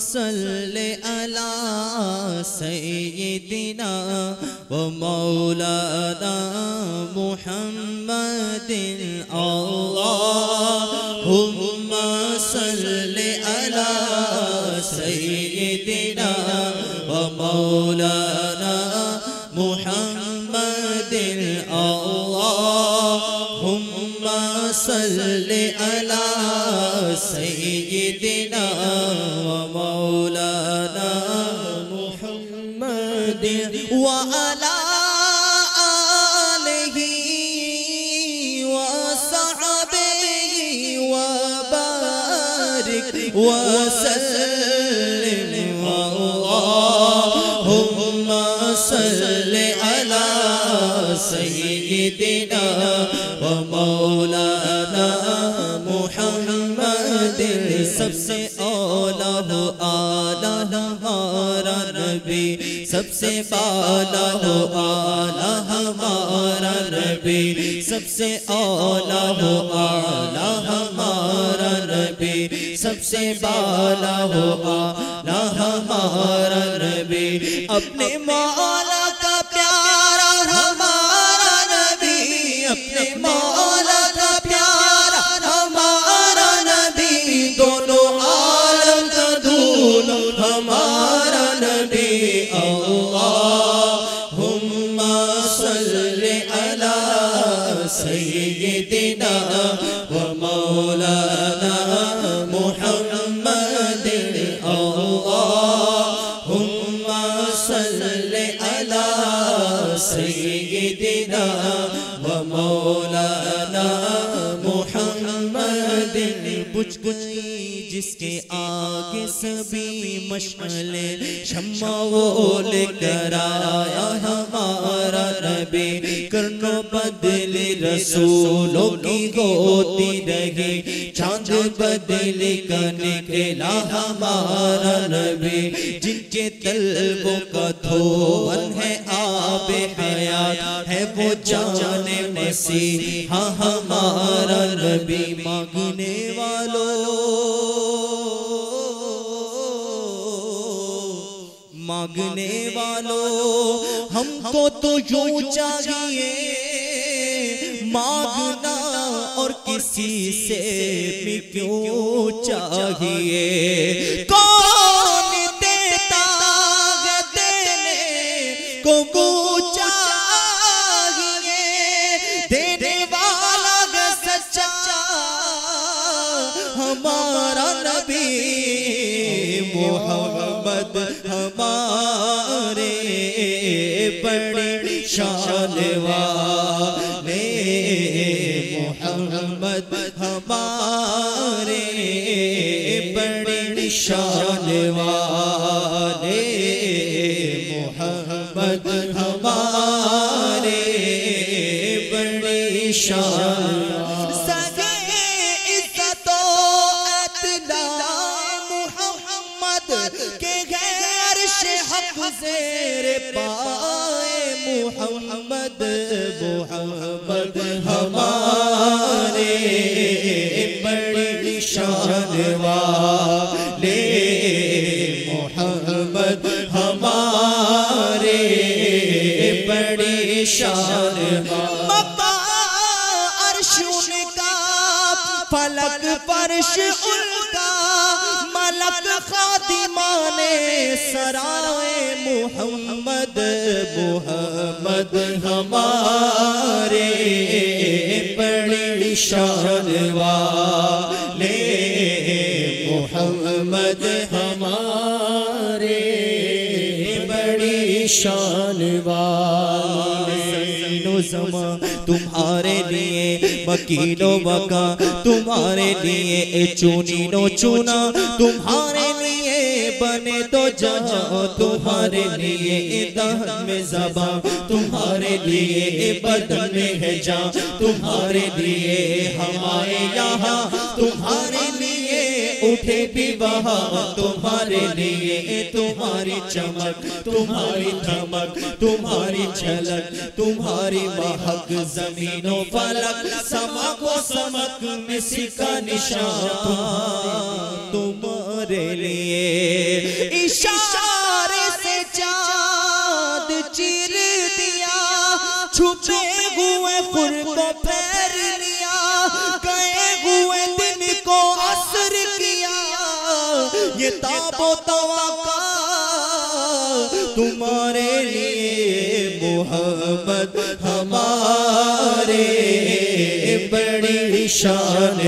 صلی علی سیدنا و مولانا محمد اللہم صلی علی سیدنا و مولانا محمد اللہم صلی علی سیدنا وسلم اللهم صل على سيدنا ومولانا محمد سب سے اولا ہو آلہ ہمارا نبی سب سے بالا ہو آلہ ہمارا نبی سب سے اولا ہو آلہ ہمارا نبی سب سے بالا ہو آلہ ہمارا نبی۔ اپنے مولا کا پیارا، ہمارا نبی۔ اپنے مولا کا پیارا، ہمارا نبی۔ دونوں عالم کا دھول، ہمارا نبی۔ اللہم صلی علی سیدنا آگے سبھی مشعل شمع وہ لے کر آیا ہمارا نبی کرنو بدل رسولوں کی ہوتی رہی۔ چاند بدل کا نکلا ہمارا نبی، جن کے طلبوں کا دھون ہے آب حیات۔ ہے وہ جان مسیح ہاں ہمارا نبی مانگنے مانگنے والوں ہم کو تو یوں چاہیے مانگنا اور کسی سے بھی کیوں چاہیے؟ کون دیتا ہے دینے کو چاہیے؟ دینے والا ہے سچا ہمارا محمد ہمارے بڑی شان والے محمد ہمارے بڑی شان محمد، ہمارے بڑی شان۔ مقا عرش ان کا، فلک فرش ان کا۔ ملک خادمان سرائے محمد محمد، ہمارے بڑی شان والے۔ محمد ہمارے بڑی شان والے۔ زمان تمہارے لیے مکین و مکا تمہارے لیے چونین و چونا۔ تمہارے لیے بنے تو جہاں، تمہارے لیے دہن میں زباں۔ تمہارے لیے بدن میں ہے جان تمہارے لیے ہمارے یہاں۔ تمہارے لیے اٹھے بھی وہاں تمہارے لیے تمہاری چمک، تمہاری دھمک، تمہاری جھلک، تمہاری مہک زمین و فلک سمک و سمک میں کا نشان، تمہارے لیے کتاب و توقع تمہارے لیے محمد ہمارے بڑی شان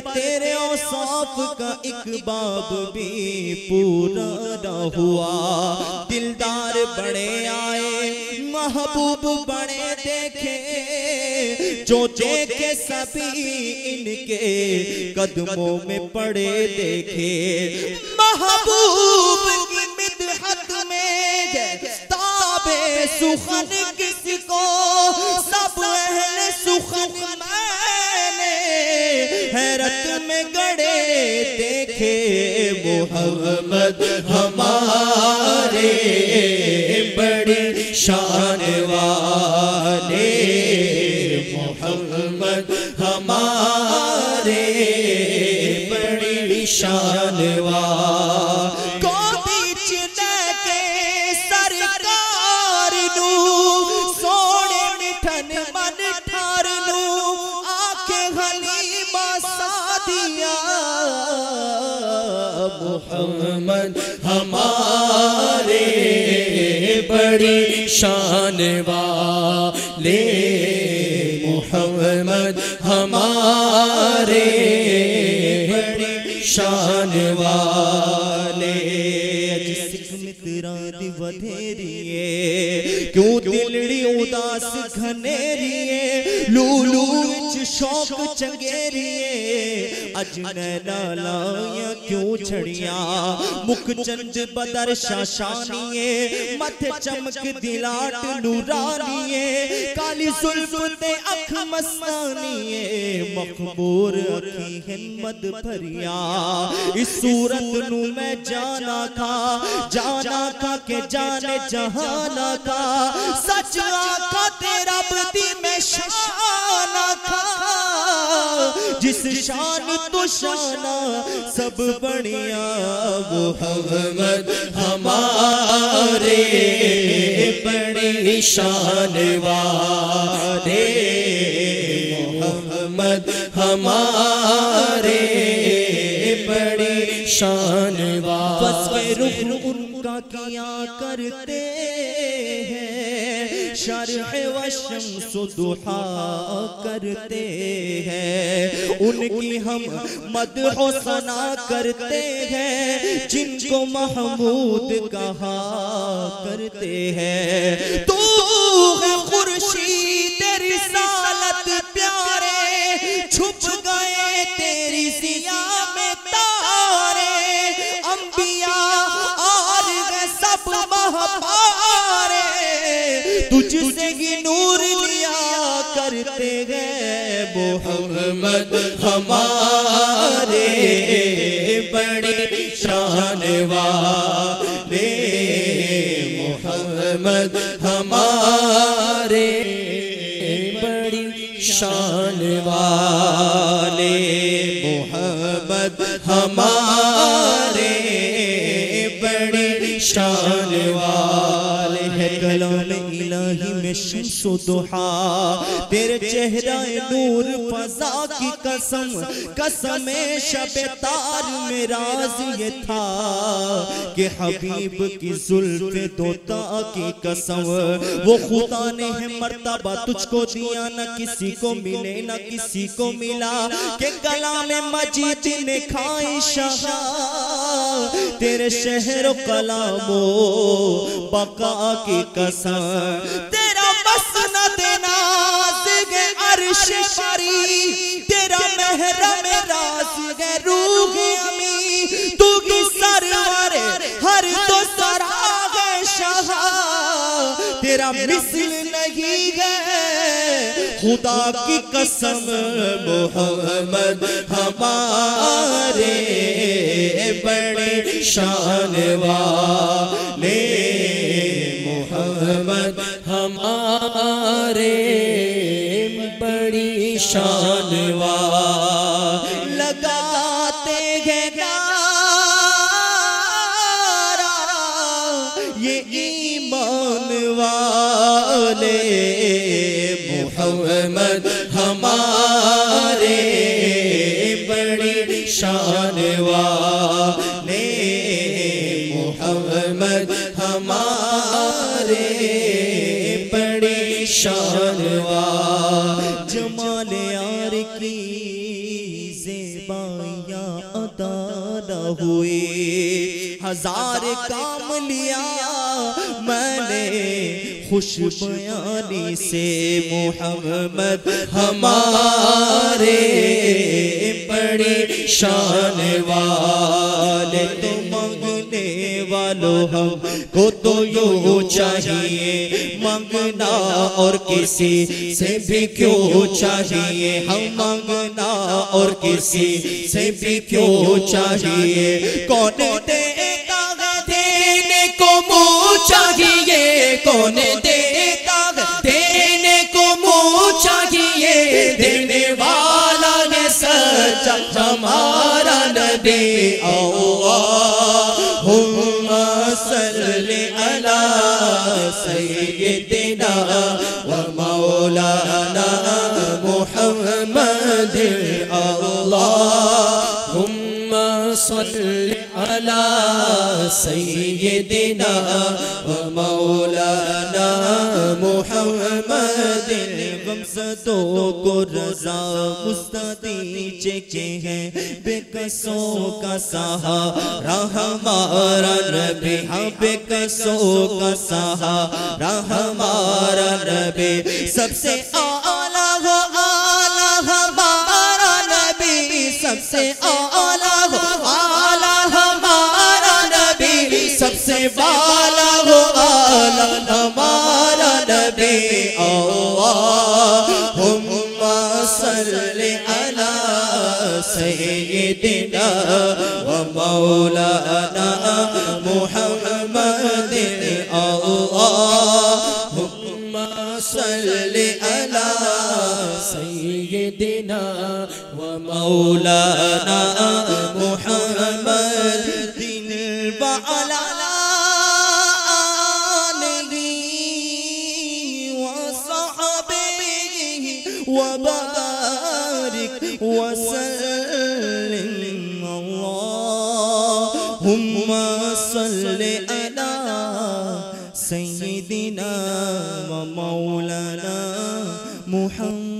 پر تیرے اوصاف کا ایک باب بھی پورا نہ ہوا۔ دلدار بڑے آئے محبوب بڑے دیکھے۔ جو دیکھے سبھی ان کے قدموں میں پڑے دیکھے۔ محبوب کی مدحت میں سخن کس کو گڑے دیکھے محمد بڑی شان والے محمد ہمارے بڑی شان والے۔ جس متران دی ودھیریے کیوں دلڑی اداس گھنیریے، لولو وچ شوق چنگیریے اج نینا لائیاں کیوں چھڑیاں؟ مک چنج بدر شاشانیے مت چمک دلاٹ نورانیے، کالی سلف تے اکھ مستانیے، مقبور اکھی ہمت بھریا اس صورت نو میں جانا کھا جانا کھا کہ جانے جہانا کا۔ سچ آکھا تیرا بدی میں شانا کھا جس شان تو شانہ سب بڑھیا محمد ہمارے بڑی شان والے۔ محمد ہمارے بڑی شان والے۔ رخ ان کا کیا کرتے ہیں شرح و شمس و دحا کرتے ہیں۔ ان کی ہم مدح و ثنا کرتے ہیں۔ جن کو محمود کہا کرتے ہیں۔ تو ہے خورشید کرتے گئے محمد ہمارے بڑے شان والے محمد ہمارے بڑی شان والے محمد ہمارے بڑی شان والے ہے کلام الہی میں شمس و دحا تیرے چہرہ نور فضا کی قسم قسم شب تار میں راز یہ تھا کہ حبیب کی ظلف دوتا کی قسم۔ وہ خدا نے ہے مرتبہ تجھ کو دیا، نہ کسی کو ملے، نہ کسی کو ملا۔ کہ کلام مجید نے کھائی شہا تیرے شہر و کلام و بقا کی قسم، تیرا مسند نازگ عرش پری، تیرا محرم راز رازگ روح امی، تو کی سرور ہر تو سراغ شہا تیرا مثل نہیں ہے۔ خدا کی قسم، محمد ہمارے بڑے شان والے۔ محمد ہمارے بڑی شانوا لگاتے ہیں نعرہ یہ ایمان والے۔ محمد ہمارے بڑی شانوا نہ ہوئی ہزار کام لیا میں نے۔ خوش بیانی سے محمد ہمارے بڑی شان والے۔ مانگنے والوں ہم کو تو یوں چاہیے، مانگنا اور کسی سے بھی کیوں چاہیے؟ ہم مانگنا اور کسی سے بھی کیوں چاہیے؟ کون دے گا دینے کو منہ چاہیے؟ کون دے سیدنا و مولانا محمد اللہم صل علی سیدنا و مولانا محمد غمزدوں کو رضا مستدی چکے ہیں، بے قصوں کا سہارا ہمارا نبی ہاں بے قصوں کا سہارا ہمارا نبی سب سے اعلیٰ ہو، اعلیٰ ہمارا نبی سب سے اعلیٰ ہو، اعلیٰ ہمارا نبی سب سے بالا صلی علی سیدنا و مولانا محمد اللہم صلی علی سیدنا و مولانا محمد دن وعلا وبارك وسلم اللهم صل على سيدنا ومولانا محمد